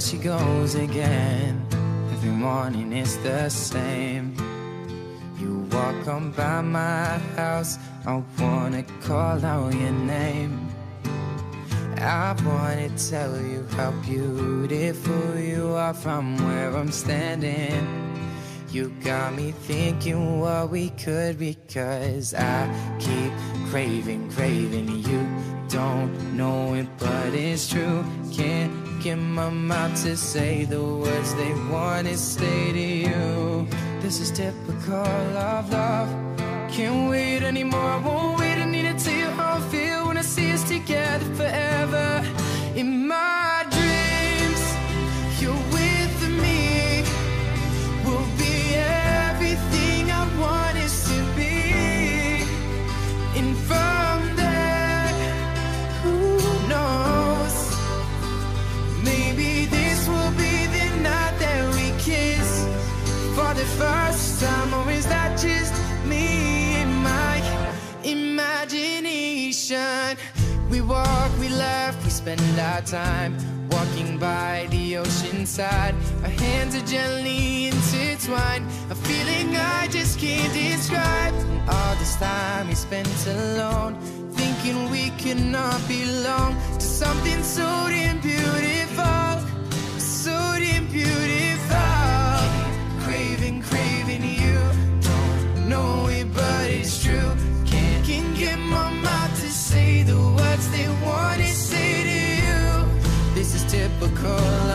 there she goes again. Every morning it's the same. You walk on by my house, I wanna call out your name. I wanna tell you how beautiful you are from where I'm standing. You got me thinking what we could be, cause I keep craving, craving you. Don't know it, but it's true. Can't get my mouth to say the words they wanna say to you. This is typical of love. Can't wait anymore, the time, or is that just me and my imagination? We walk, we laugh, we spend our time walking by the ocean side. Our hands are gently intertwined, a feeling I just can't describe. And all this time we spent alone, thinking we could not belong to something so damn typical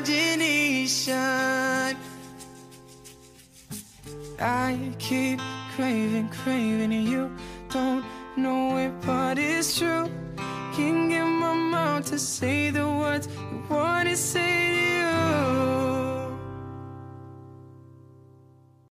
imagination? I keep craving, craving you. Don't know it, but it's true. Can't get my mouth to say the words you want to say